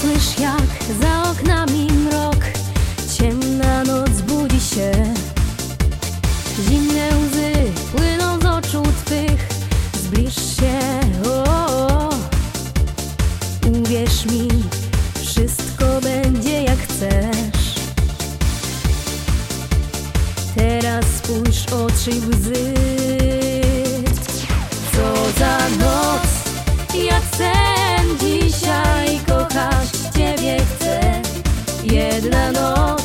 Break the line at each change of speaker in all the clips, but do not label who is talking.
Spójrz jak za oknami mrok Ciemna noc budzi się. Zimne łzy płyną z oczu twych Zbliż się, o, o, o. Uwierz mi, wszystko będzie jak chcesz. Teraz spójrz oczy łzy. Co za noc, jak sen ルなの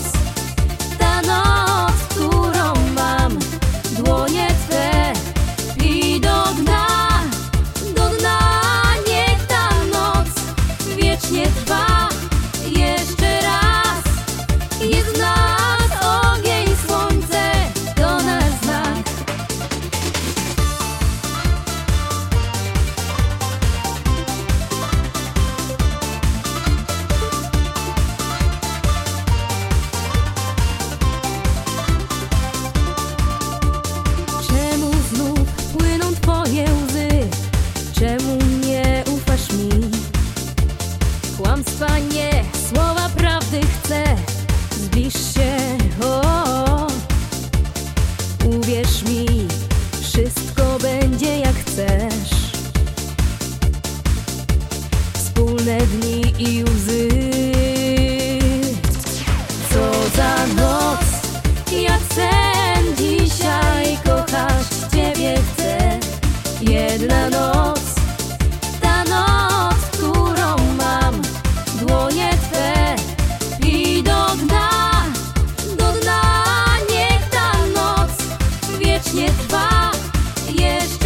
Kłamstwa nie, słowa prawdy chcę. Zbliż się, o, o. Uwierz mi, wszystko będzie jak chcesz. Wspólne dni i łzy. Co za noc, jak sen wiecznie trwa jeszcze.